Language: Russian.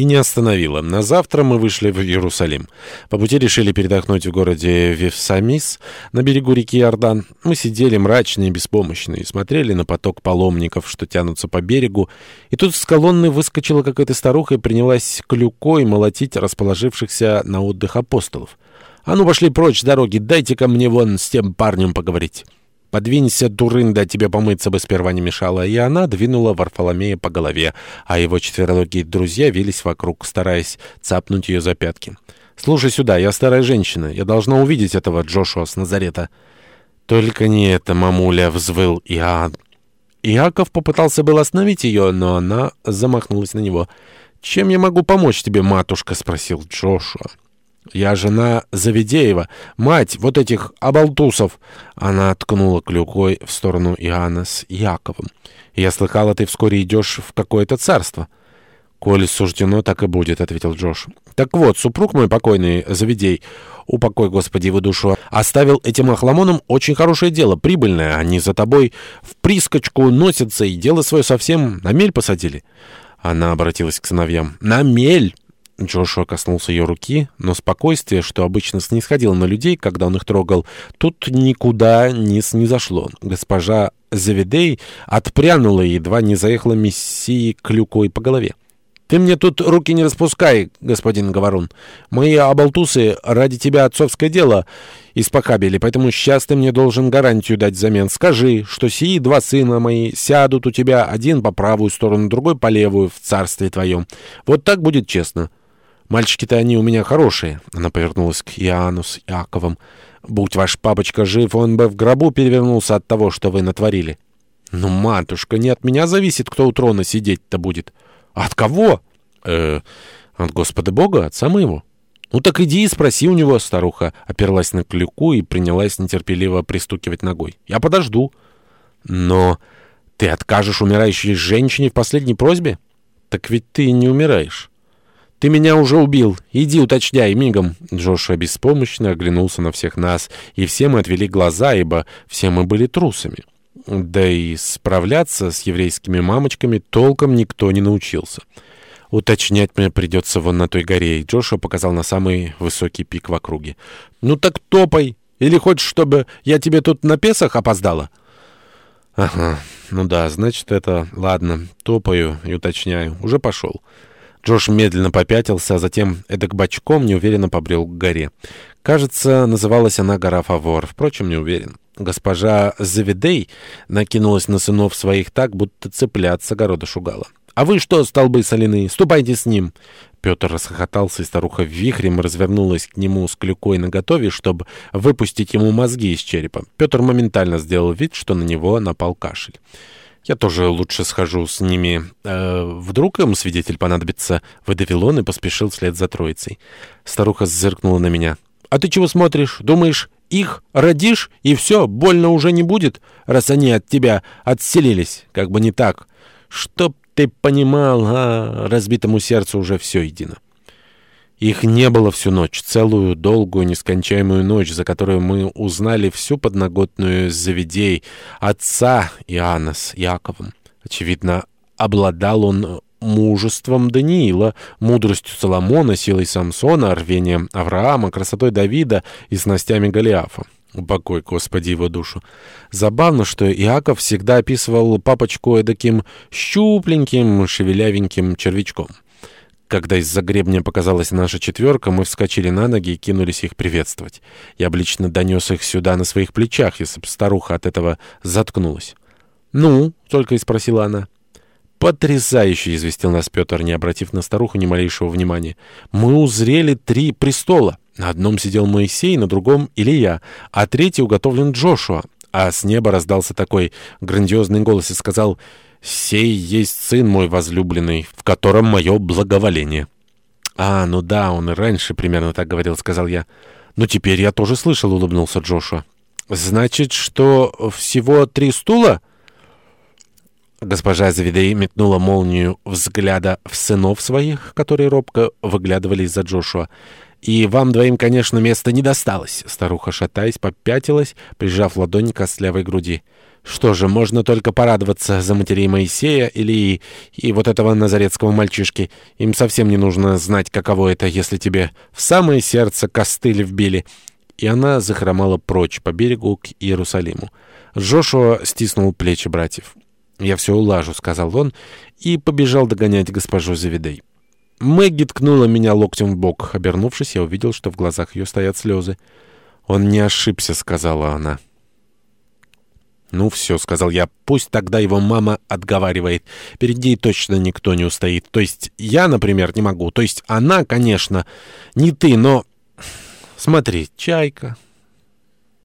и не остановила. На завтра мы вышли в Иерусалим. По пути решили передохнуть в городе Вифсамис на берегу реки Иордан. Мы сидели мрачные и беспомощные, смотрели на поток паломников, что тянутся по берегу. И тут с колонны выскочила какая-то старуха и принялась клюкой молотить расположившихся на отдых апостолов. «А ну, пошли прочь с дороги, дайте-ка мне вон с тем парнем поговорить». «Подвинься, дурында, тебе помыться бы сперва не мешало». И она двинула Варфоломея по голове, а его четвероногие друзья вились вокруг, стараясь цапнуть ее за пятки. «Слушай сюда, я старая женщина. Я должна увидеть этого Джошуа с Назарета». «Только не это, мамуля!» — взвыл Иоанн. Иаков попытался был остановить ее, но она замахнулась на него. «Чем я могу помочь тебе, матушка?» — спросил Джошуа. Я жена Завидеева, мать вот этих оболтусов. Она ткнула клюкой в сторону Иоанна с Яковом. Я слыхала, ты вскоре идешь в какое-то царство. «Коли суждено, так и будет», — ответил Джош. «Так вот, супруг мой покойный, Завидей, упокой, Господи, его душу, оставил этим охламонам очень хорошее дело, прибыльное. Они за тобой в прискочку носятся и дело свое совсем на мель посадили». Она обратилась к сыновьям. «На мель!» Джошуа коснулся ее руки, но спокойствие, что обычно снисходило на людей, когда он их трогал, тут никуда не снизошло. Госпожа Завидей отпрянула и едва не заехала мессии клюкой по голове. «Ты мне тут руки не распускай, господин Говорун. Мои оболтусы ради тебя отцовское дело испохабили, поэтому сейчас ты мне должен гарантию дать взамен. Скажи, что сии два сына мои сядут у тебя один по правую сторону, другой по левую в царстве твоем. Вот так будет честно». Мальчики-то они у меня хорошие. Она повернулась к Иоанну с Иаковом. Будь ваш папочка жив, он бы в гробу перевернулся от того, что вы натворили. Ну, матушка, не от меня зависит, кто у трона сидеть-то будет. От кого? Э, от Господа Бога, отца моего. «Ну так иди и спроси у него», — старуха оперлась на клюку и принялась нетерпеливо пристукивать ногой. «Я подожду». «Но ты откажешь умирающей женщине в последней просьбе?» «Так ведь ты не умираешь». «Ты меня уже убил. Иди уточняй мигом». Джошуа беспомощно оглянулся на всех нас, и все мы отвели глаза, ибо все мы были трусами. Да и справляться с еврейскими мамочками толком никто не научился. «Уточнять мне придется вон на той горе», и Джошуа показал на самый высокий пик в округе. «Ну так топай! Или хочешь, чтобы я тебе тут на Песах опоздала?» «Ага, ну да, значит это... Ладно, топаю и уточняю. Уже пошел». Джош медленно попятился, а затем эдак бочком неуверенно побрел к горе. Кажется, называлась она гора Фавор, впрочем, не уверен. Госпожа Завидей накинулась на сынов своих так, будто цыплят с огорода шугала. «А вы что, столбы соляные, ступайте с ним!» Петр расхохотался, и старуха вихрем развернулась к нему с клюкой наготове, чтобы выпустить ему мозги из черепа. Петр моментально сделал вид, что на него напал кашель. Я тоже лучше схожу с ними. Э, вдруг им свидетель понадобится?» Выдавил он и поспешил вслед за троицей. Старуха зыркнула на меня. «А ты чего смотришь? Думаешь, их родишь, и все, больно уже не будет, раз они от тебя отселились? Как бы не так. Чтоб ты понимал, а разбитому сердцу уже все едино». Их не было всю ночь, целую, долгую, нескончаемую ночь, за которую мы узнали всю подноготную заведей отца Иоанна с Яковом. Очевидно, обладал он мужеством Даниила, мудростью Соломона, силой Самсона, рвением Авраама, красотой Давида и снастями Голиафа. Упокой, Господи, его душу. Забавно, что Иаков всегда описывал папочку эдаким щупленьким, шевелявеньким червячком. Когда из-за гребня показалась наша четверка, мы вскочили на ноги и кинулись их приветствовать. Я облично донес их сюда на своих плечах, если бы старуха от этого заткнулась. «Ну?» — только и спросила она. «Потрясающе!» — известил нас Петр, не обратив на старуху ни малейшего внимания. «Мы узрели три престола. На одном сидел Моисей, на другом — Илья, а третий уготовлен Джошуа. А с неба раздался такой грандиозный голос и сказал... «Сей есть сын мой возлюбленный, в котором мое благоволение». «А, ну да, он и раньше примерно так говорил», — сказал я. «Ну теперь я тоже слышал», — улыбнулся Джошуа. «Значит, что всего три стула?» Госпожа Завидей метнула молнию взгляда в сынов своих, которые робко выглядывали из-за Джошуа. «И вам двоим, конечно, места не досталось». Старуха, шатаясь, попятилась, прижав ладонь к костлявой груди. Что же, можно только порадоваться за матерей Моисея или и, вот этого назарецкого мальчишки. Им совсем не нужно знать, каково это, если тебе в самое сердце костыль вбили. И она захромала прочь по берегу к Иерусалиму. Джошуа стиснул плечи братьев. «Я все улажу», — сказал он, и побежал догонять госпожу Завидей. Мэгги ткнула меня локтем в бок. Обернувшись, я увидел, что в глазах ее стоят слезы. «Он не ошибся», — сказала она. «Ну все», — сказал я, — «пусть тогда его мама отговаривает. Перед ней точно никто не устоит. То есть я, например, не могу. То есть она, конечно, не ты, но...» «Смотри, чайка,